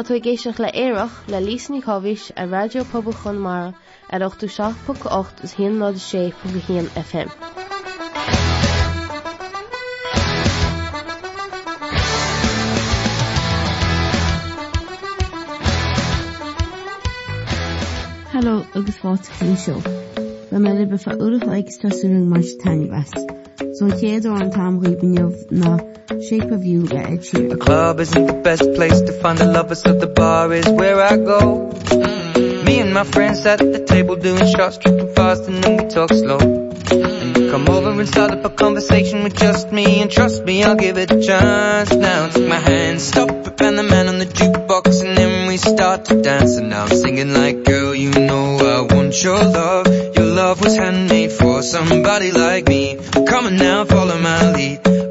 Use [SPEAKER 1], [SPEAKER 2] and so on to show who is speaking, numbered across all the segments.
[SPEAKER 1] Tú géisioach le éireach le lísní chohís a radiopabal chunmara ar 8ú 6.8 is hí ná sé fu FM.
[SPEAKER 2] Hello agus clí seo. Ba me le uach mar. So chéad an na shape of you Sheeran.
[SPEAKER 3] The club isn't the best place to find the lovers so the bar is where I go. Mm-hmm. Me and my friends at the table doing shots tripping fast and then we talk slow. You come over and start up a conversation with just me and trust me I'll give it a chance. Now take my hand stop and the man on the jukebox and then we start to dance. And now I'm singing like girl you know I want your love. Your love was handmade for somebody like me. Come on now follow my lead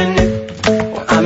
[SPEAKER 3] I'm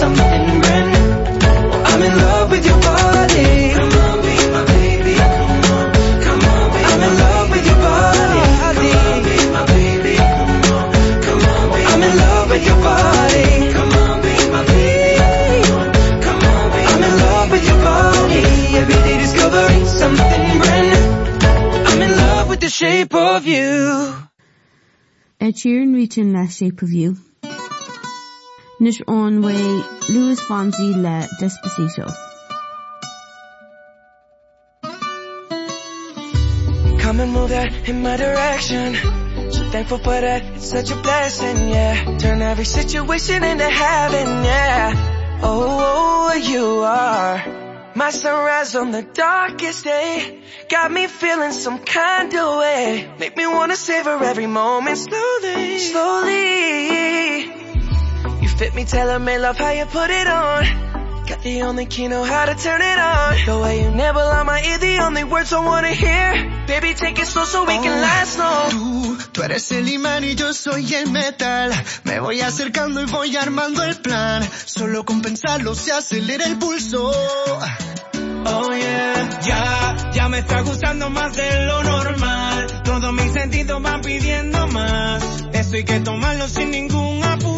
[SPEAKER 3] I'm in love with your body. Come on be my baby. Come on come on be I'm in love with your body. Come on be my baby. Come on come on be I'm in love with your body. Come on be my baby. Come on be I'm in love with your body. Every day discovering something brand new. I'm in love with the shape of you.
[SPEAKER 2] Ed Sheeran reaching le shape of you. Nish on way Luis Fonsi le
[SPEAKER 4] come and move that in my direction. So thankful for that it's such a blessing yeah. Turn every situation into heaven yeah. Oh, oh you are my sunrise on the darkest day. Got me feeling some kind of way. Make me wanna savor every moment slowly. Slowly fit me tell me love how you put it on Got the only key know how to turn it on. The way you never on my ear, the only words I wanna hear. Baby, take it slow so we can oh, last long.
[SPEAKER 5] Tú, tú eres el imán y yo soy el metal. Me voy acercando y voy armando el plan. Solo con pensarlo se acelera el pulso.
[SPEAKER 6] Oh yeah, ya, ya me está gustando más de lo normal. Todos mis sentidos van pidiendo más. Esto hay que tomarlo sin ningún apuro.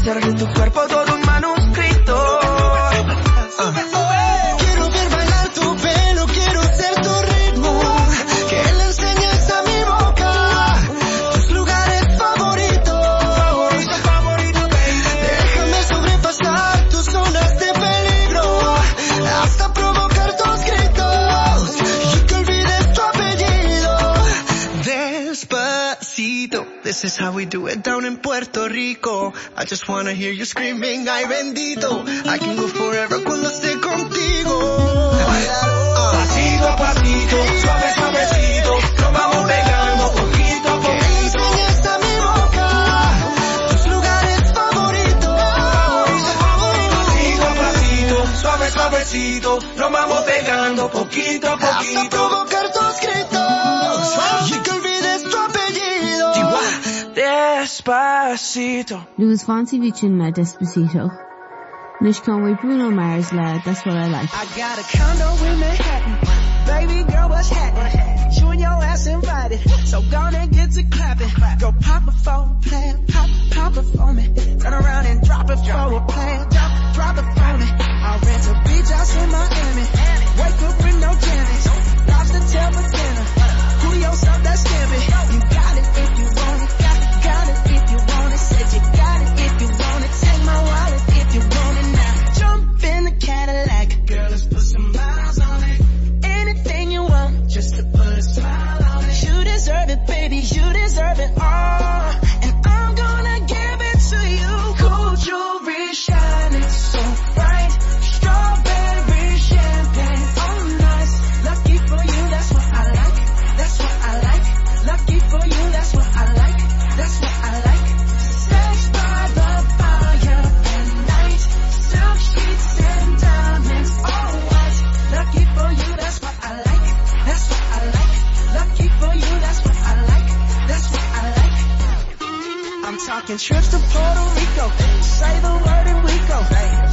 [SPEAKER 4] hacer de tu cuerpo todo un manuscrito.
[SPEAKER 5] This is how we do it down in Puerto Rico. I just wanna hear you screaming, ay bendito. I can go forever cuando esté contigo.
[SPEAKER 6] Pasito a pasito, suave suavecito, nos vamos pegando poquito a poquito.
[SPEAKER 5] esta mi boca, tus lugares favoritos.
[SPEAKER 6] Pasito a pasito, suave suavecito, nos vamos pegando poquito a poquito.
[SPEAKER 5] Provocar tus
[SPEAKER 4] Despacito.
[SPEAKER 2] Luis Fonsi Vichin na Despacito. Nish Conway Bruno Mars la That's What I Like.
[SPEAKER 7] I got a condo in Manhattan. Baby girl, what's happening? You and your ass invited. So gonna get to clapping. Go pop a phone plan. Pop, pop it for me. Turn around and drop it for a plan. Drop, drop it for me. I'll rent a beach house in Miami. Wake up with no jammies. Lobster tail for dinner. Julio stuff that's scammy. You got it deserve it all. Trips to Puerto Rico. Say the word and we go. You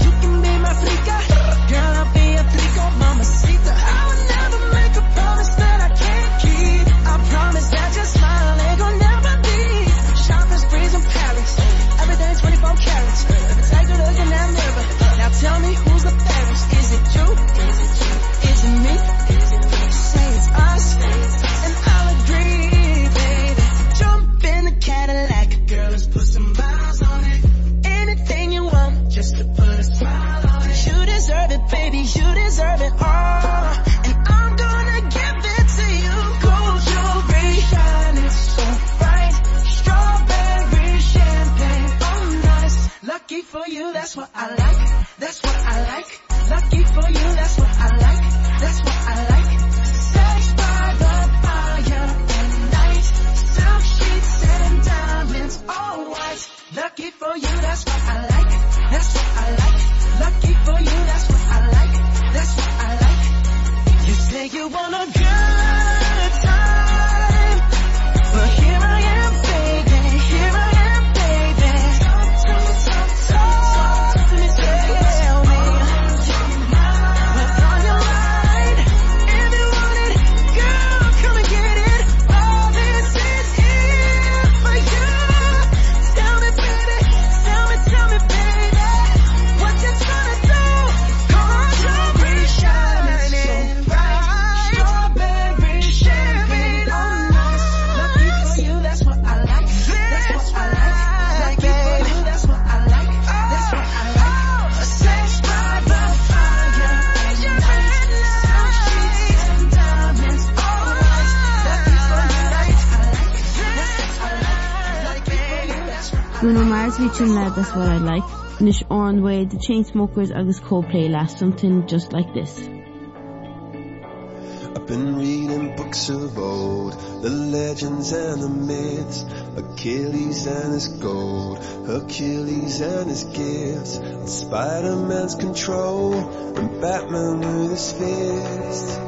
[SPEAKER 8] ví tún le that's what I like. Nish on way the chain Chainsmokers agus Coldplay last something just like this.
[SPEAKER 9] I've been reading books of old, the legends and the myths, Achilles and his gold, Hercules and his gifts, and Spider-Man's control, and Batman with his fists. And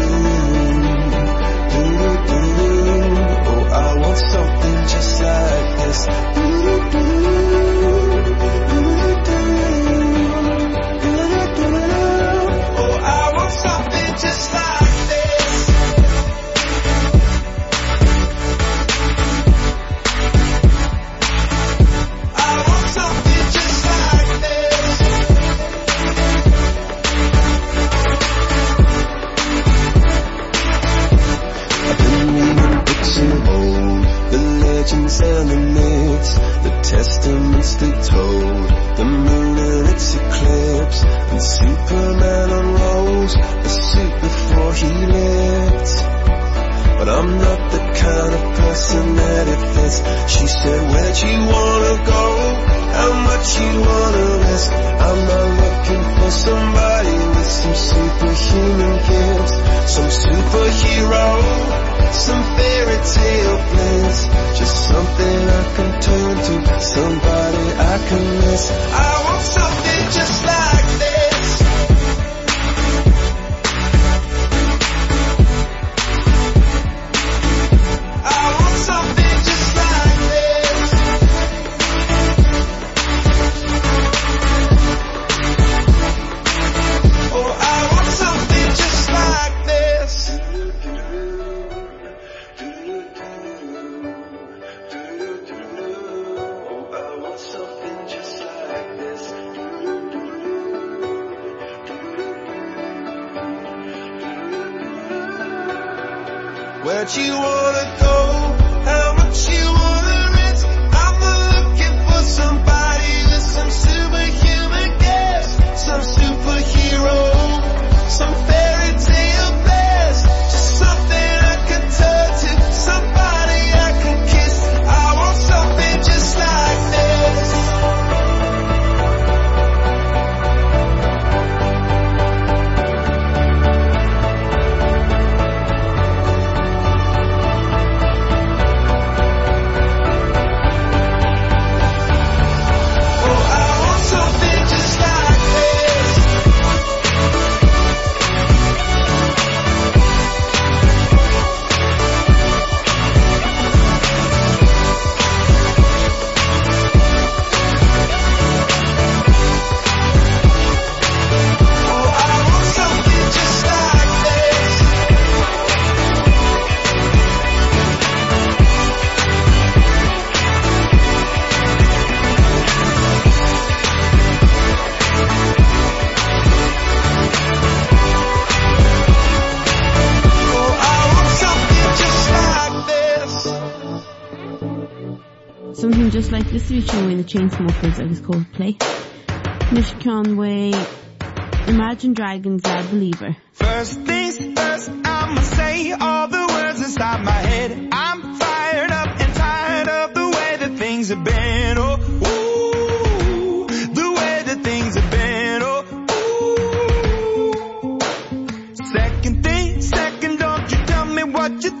[SPEAKER 9] something just like this. Oh, where'd you wanna go? How much you wanna risk? I'm not looking for somebody with some superhuman gifts, some superhero, some fairy tale bliss. Just something I can turn to, somebody I can miss. I
[SPEAKER 8] Chainsmokers agus Coldplay. Nish Conway
[SPEAKER 2] Imagine Dragons Lad Believer.
[SPEAKER 10] First things first, I'ma say all the words inside my head. I'm fired up and tired of the way that things have been. Oh, the way things have been. Oh. Second thing, second, don't you tell me what you think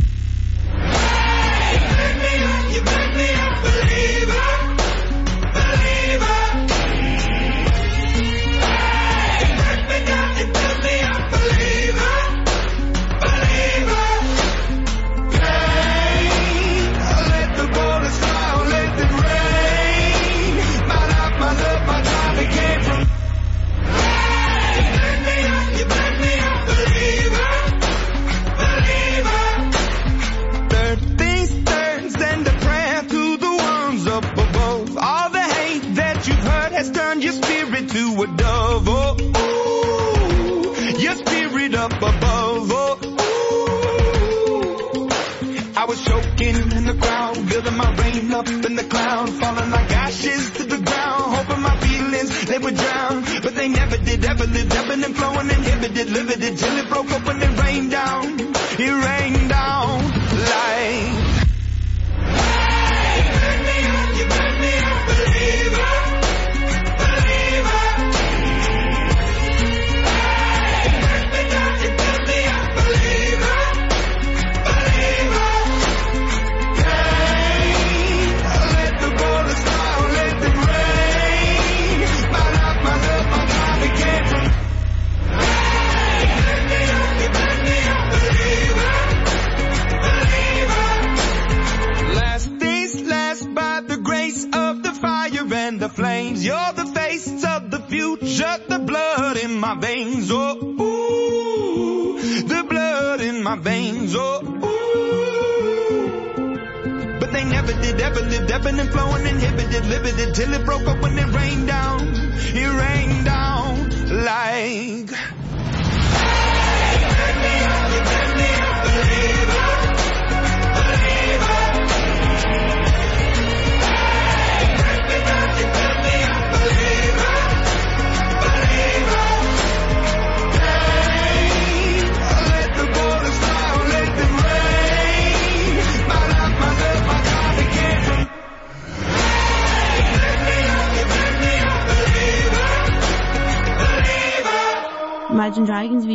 [SPEAKER 10] Up in the cloud, falling like ashes to the ground, hoping my feelings they would drown, but they never did, ever lived, ebbing and flowing, inhibited, limited, till it broke open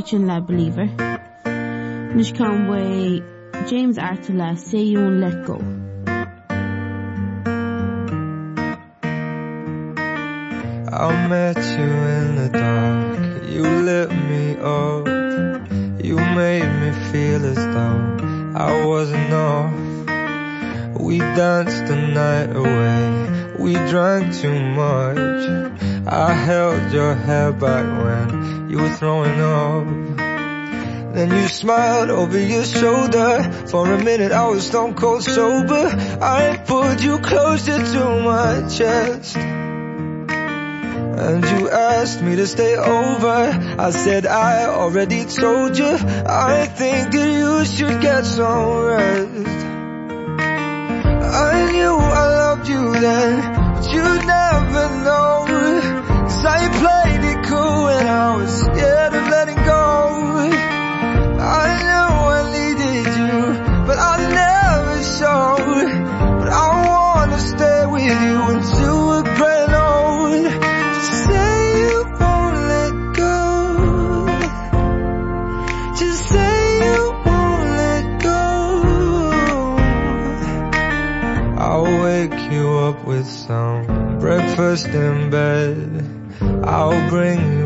[SPEAKER 2] Reaching La Believer. Nish Conway, James Artula, Say You Won't Let Go.
[SPEAKER 11] I met you in the dark, you lit me up. You made me feel as though I wasn't off. We danced the night away, we drank too much. I held your hair back when you were throwing up. Then you smiled over your shoulder. For a minute I was stone cold sober. I pulled you closer to my chest. And you asked me to stay over. I said I already told you. I think that you should get some rest. I knew I loved you then, but you never know. I played was scared of letting go. I I needed you, but I never showed. But I wanna stay with you until old. Say you won't let go. Just say you won't let go. I'll wake you up with some breakfast in bed. I'll bring you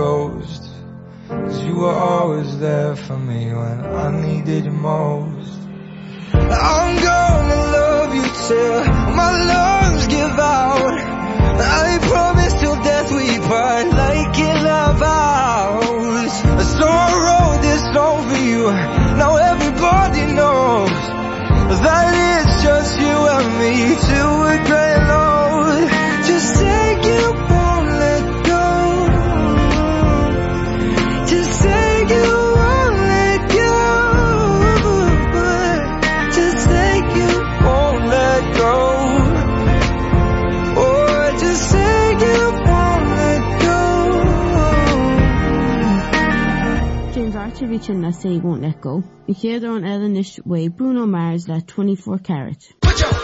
[SPEAKER 11] ghost. Cause you were always there for me when I needed most. I'm gonna love you till my lungs give out. I promise till death we part like in love ours a sorrow this over you now everybody knows that it's just you and me
[SPEAKER 2] to a Petrovichen na sé won't let go. Michéadron on is way Bruno Mars that 24 carat.
[SPEAKER 7] Watch out!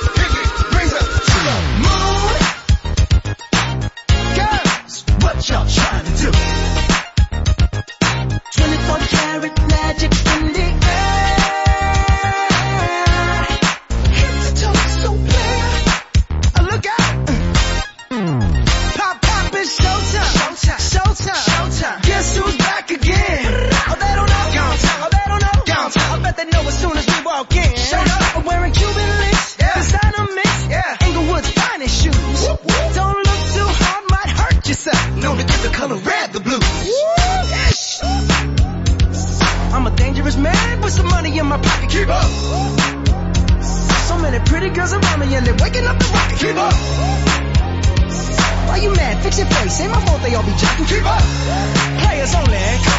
[SPEAKER 7] I'll be jacking keep up. Players only come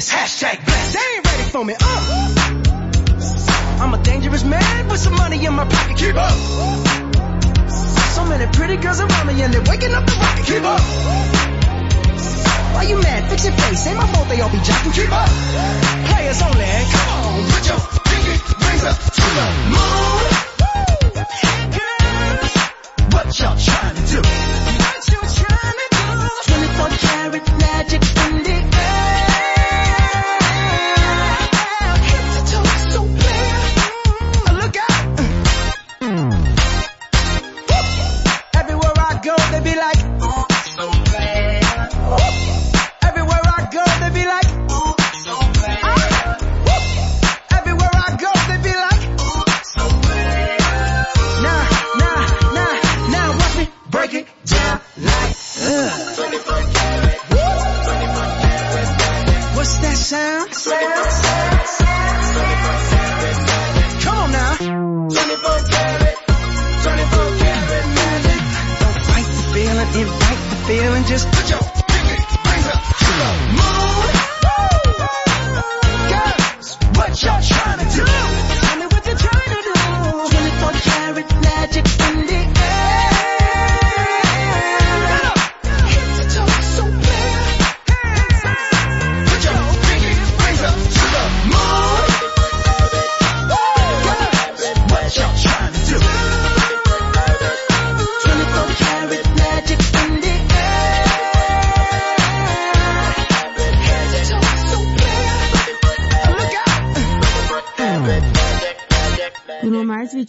[SPEAKER 7] this. Hashtag bless they ain't ready for me. Up I'm a dangerous man with some money in my pocket. Keep up. So many pretty girls around me and they're waking up the rocket. Keep up. Why you mad? Fix your face. Ain't my fault they all be jacking keep up. Players only. Come on. Put your finger brings up to the moon. What y'all trying to do?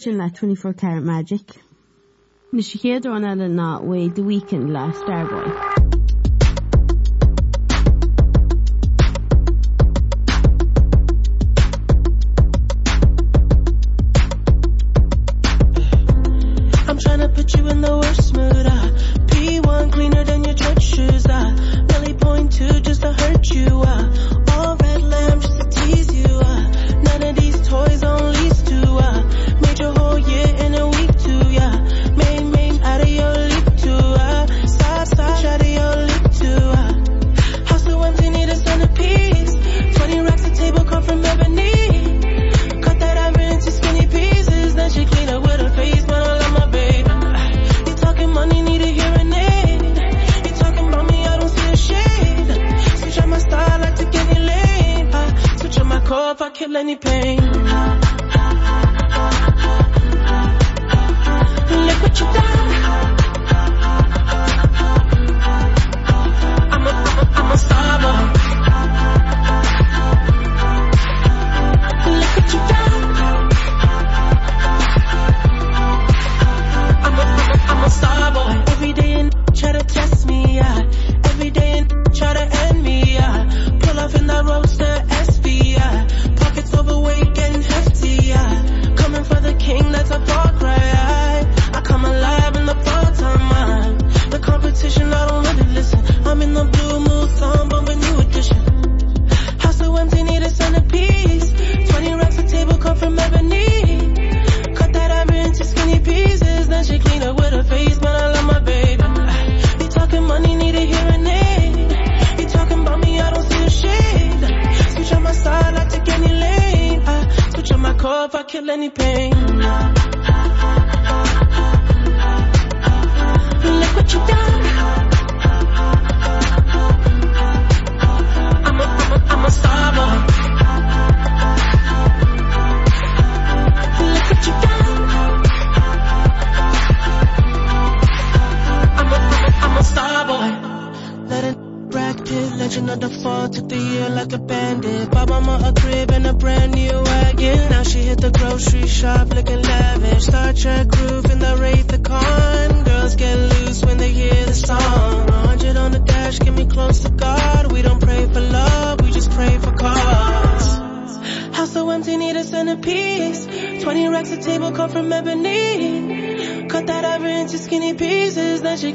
[SPEAKER 7] virgin le
[SPEAKER 12] 24 karat magic.
[SPEAKER 8] Na si héadrán eile ná bhfuil do weekend le Starboy.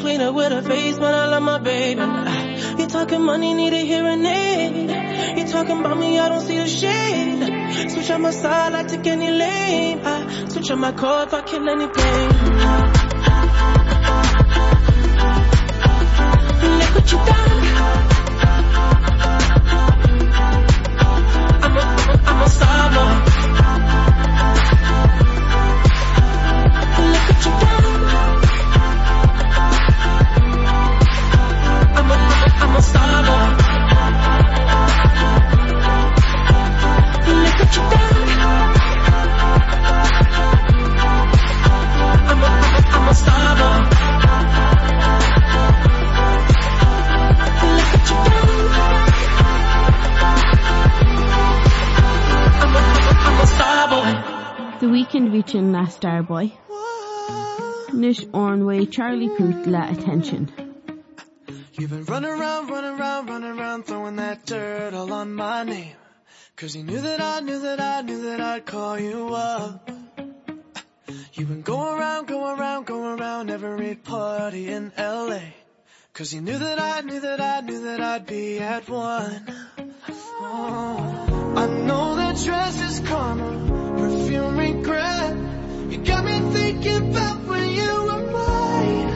[SPEAKER 7] cleaner with her face but I love my baby. You talking money need to hear a name You talking about me I don't see a shade. Switch on my side I take any lane. I switch on my car if I kill any pain look what you done I'm a, I'm a star boy. Look what you done
[SPEAKER 8] Starboy. Nish Ornway Charlie Puth la attention
[SPEAKER 13] you've been running around running around running around throwing that dirt all on my name. Cause knew that I knew that I knew that I'd call you up. You've been going around going around going around every party in LA cause you knew that I knew that I knew that I'd be at one. Oh, I know that dress is karma perfume regret. You got me thinking about when you were mine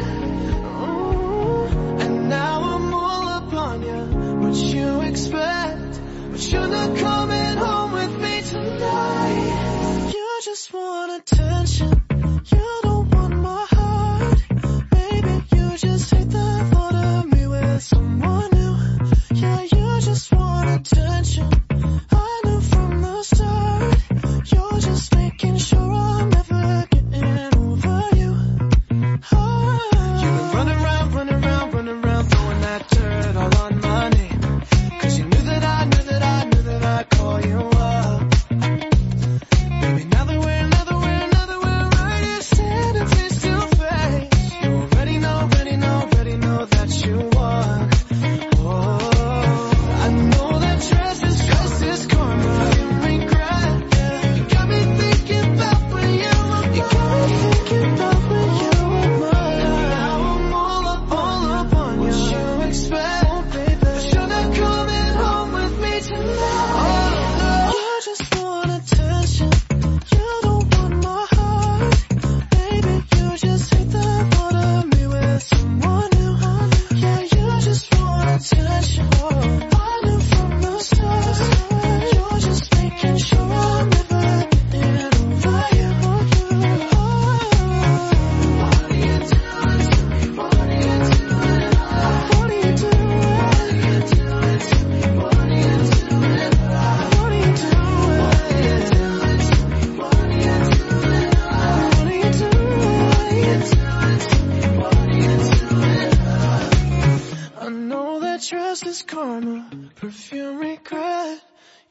[SPEAKER 13] now I'm all upon you what you expect? But you're not coming home with me tonight. You just want attention.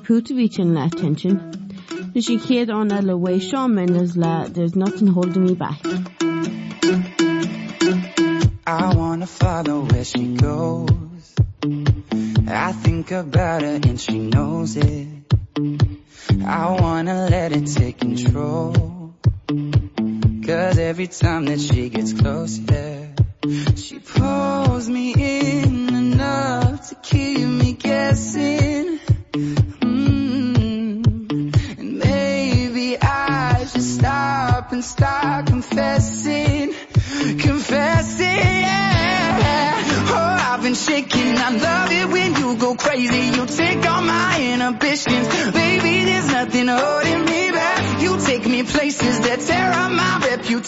[SPEAKER 2] Charlie in la attention. Nu sé céad an le way Shawn Mendes le There's Nothing Holding Me Back.
[SPEAKER 14] I wanna follow where she goes. I think about her and she knows it. I wanna let it take control. Cause every time that she gets closer, she pulls me in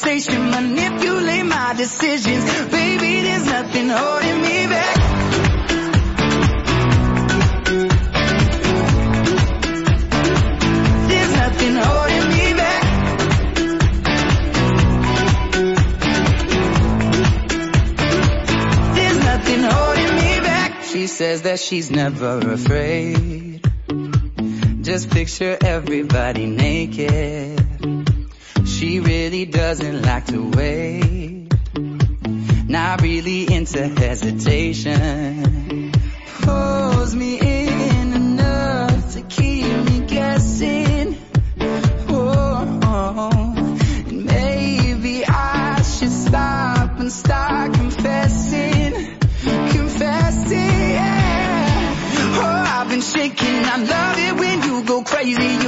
[SPEAKER 14] reputation. Manipulate my decisions. Baby, there's nothing holding me back. There's nothing holding me back. There's nothing holding me back. She says that she's never afraid. Just picture everybody naked. She really doesn't like to wait. Not really into hesitation. Pulls me in enough to keep me guessing. Oh, oh. And maybe I should stop and start confessing, confessing. Yeah. Oh, I've been shaking. I love it when you go crazy. You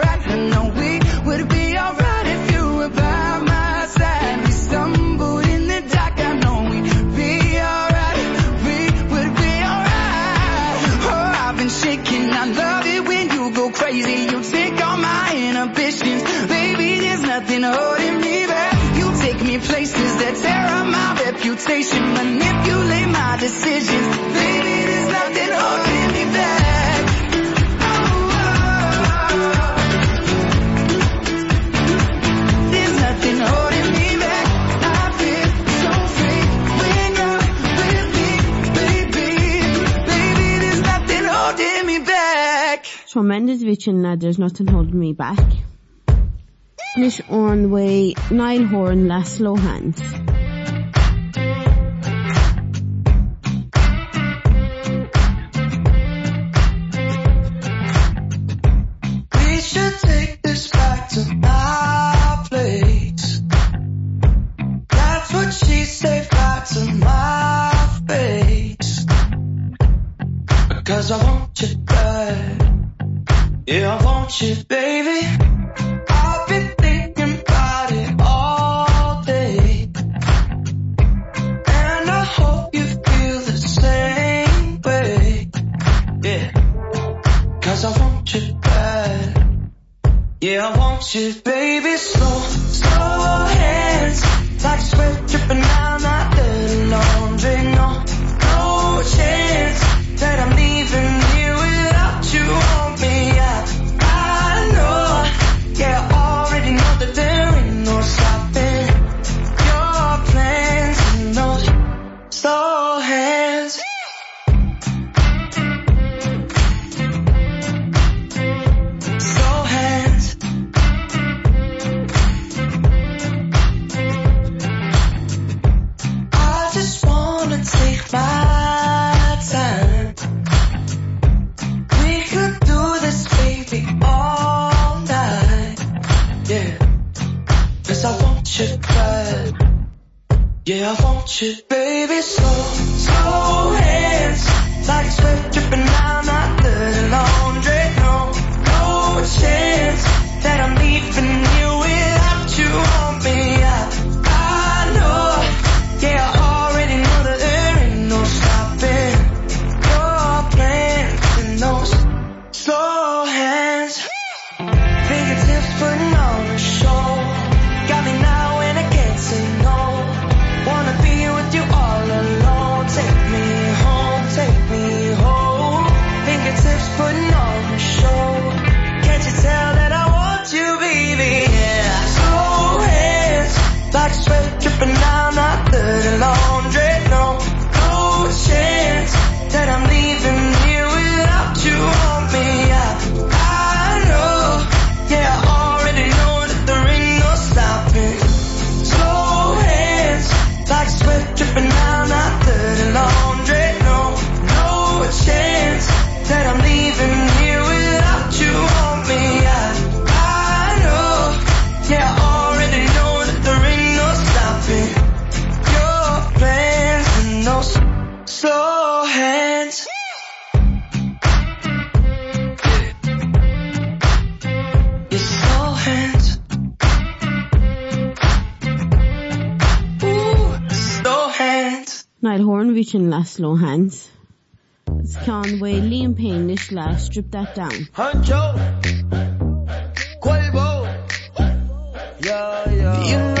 [SPEAKER 14] Inhibitions. Baby, there's nothing holding me back. You take me places that tear up my reputation. Manipulate my decisions. Baby, there's nothing holding me back. Oh,
[SPEAKER 2] in la There's Nothing Holding Me Back. Nis on way Niall Horan la Slow Hands.
[SPEAKER 13] We should take this back to my place. That's what she said back to my face. Cause I want you back. Yeah, I want you, baby.
[SPEAKER 2] Sin Laszlo hands. It's can way Liam Payne nish la strip that down.
[SPEAKER 15] Huncho, Quavo, yeah, yeah.
[SPEAKER 16] You know I've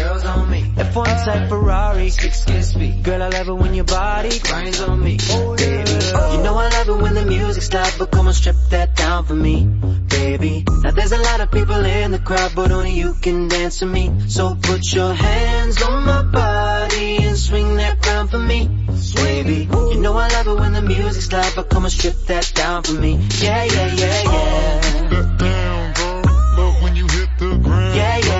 [SPEAKER 16] girls on me. F1 type Ferrari, six kiss me. Girl, I love it when your body grinds on me. oh Baby, you know I love it when the music's loud, but come on, strip that down for me, baby. Now there's a lot of people in the crowd, but only you can dance to me. So put your hands on my body and swing that round for me, baby. You know I love it when the music's loud, but come on, strip that down for me. Yeah, yeah, yeah, yeah.
[SPEAKER 17] that down, when you hit the ground.
[SPEAKER 16] Yeah, yeah.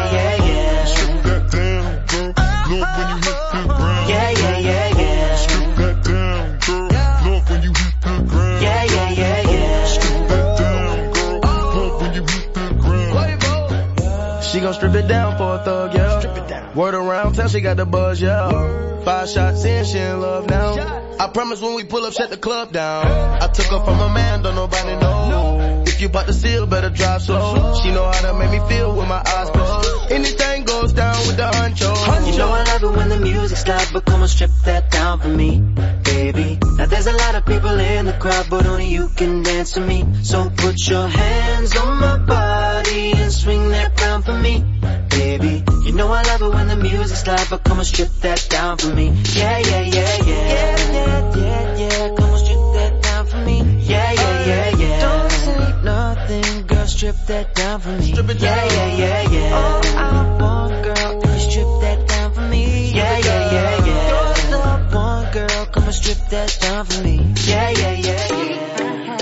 [SPEAKER 15] She gon' strip it down for a thug, yeah. Strip it down. Word around town, she got the buzz, yeah. Five shots in, she in love now. I promise when we pull up, shut the club down. I took her from a man don't nobody know. If you bout to steal, better drive slow. She know how to make me feel with my eyes closed. Anything goes down with the honcho.
[SPEAKER 16] You know I love it when the music's loud, but come on strip that down for me, baby. Now there's a lot of people in the crowd, but only you can dance to me. So put your hands on my body and swing that round for me, baby. You know I love it when the music's loud, but come on strip that down for me. Yeah, yeah, yeah, yeah. Yeah, yeah, yeah. Come on strip that down for me. Yeah, yeah, strip that down for me.
[SPEAKER 15] Strip it
[SPEAKER 16] Yeah, yeah, yeah, yeah. All I want, girl, if you strip that down for me. Yeah, yeah, yeah, yeah. You're the one, girl, come and strip that down for me. Yeah, yeah, yeah, yeah.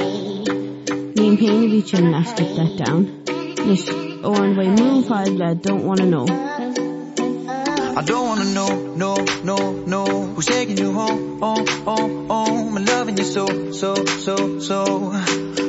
[SPEAKER 8] Níon peine bhí sin na strip that down. Nis ó an bhfuil Maroon 5 le don't wanna know.
[SPEAKER 18] I don't wanna know, no, no, no Who's taking you home, oh, oh, oh I'm loving you so, so, so, so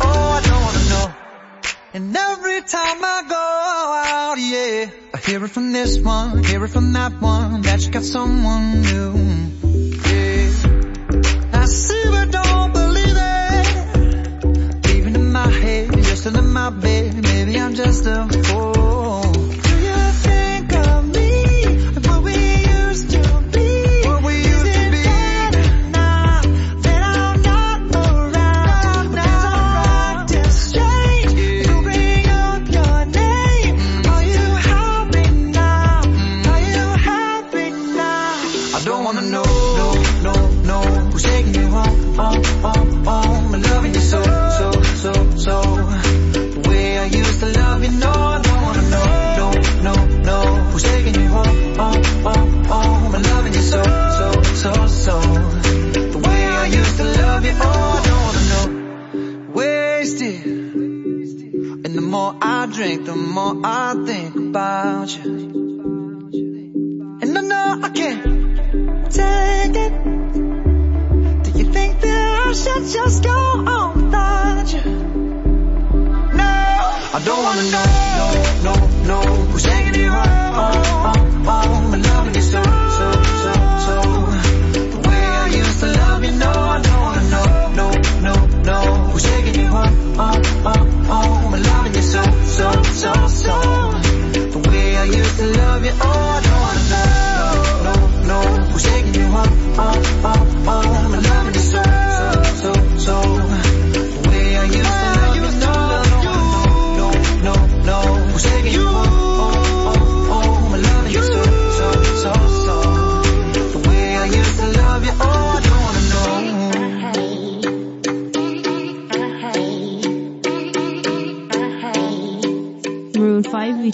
[SPEAKER 18] oh I don't wanna know and every time I go out, yeah, I hear it from this one, hear it from that one, that you got someone new.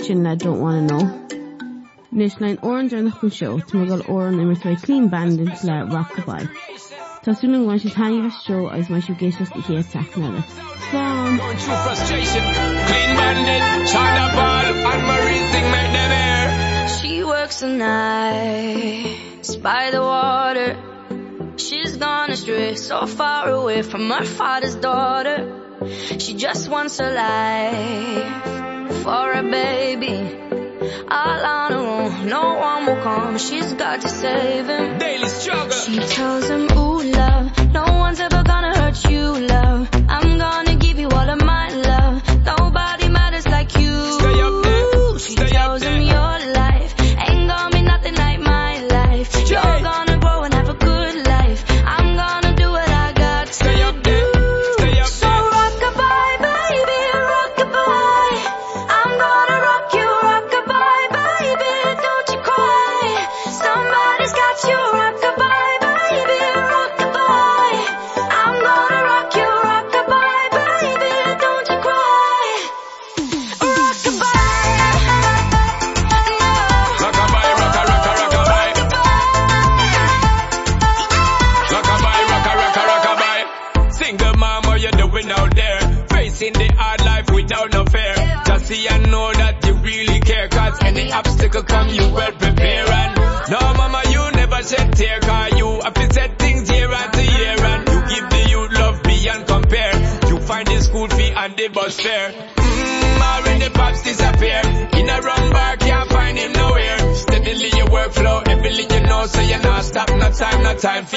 [SPEAKER 8] 5 bhí sin na don't wanna know. Nis lein orange ar nach chun seo tu me gal oran immer tre clean bandit le rockabye. Tásún an ghain si taí seo agus mai siú géisiach i hé techna. Slán!
[SPEAKER 19] Going through frustration. Clean bandit, Sean Paul, and Marie thing make them air.
[SPEAKER 20] She works the nights by the water. She's gone astray, so far away from her father's daughter. She just wants a life for a baby. All her own, no one will come. She's got to save him.
[SPEAKER 19] Daily struggle.
[SPEAKER 20] She tells him, ooh love, no one's ever gonna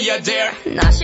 [SPEAKER 20] you
[SPEAKER 19] dear.
[SPEAKER 20] Not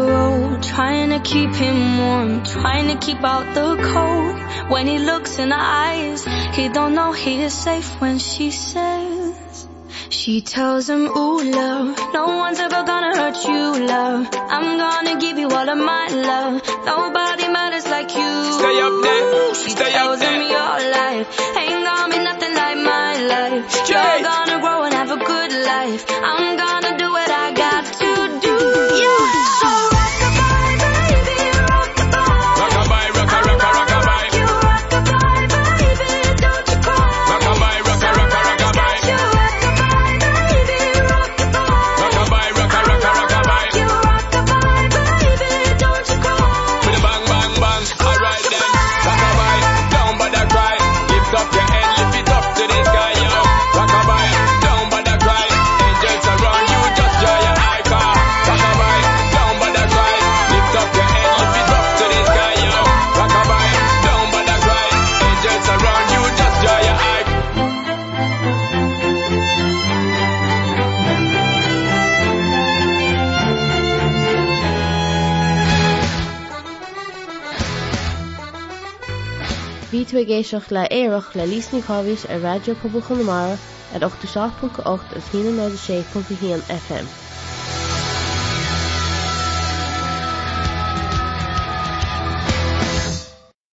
[SPEAKER 20] road trying to keep him warm trying to keep out the cold. When he looks in her eyes he don't know he is safe when she says she tells him oh love no one's ever gonna hurt you love. I'm gonna give you all of my love. Nobody matters like you.
[SPEAKER 19] Stay up there.
[SPEAKER 20] She
[SPEAKER 19] stay
[SPEAKER 20] tells him your life ain't gonna be nothing like my life. Straight. you're gonna grow and have a good life. I'm
[SPEAKER 1] bhgéisioach le éireach le lísní chohís a radio poblbal chunamara at 8 seach.8 a 16.1 FM.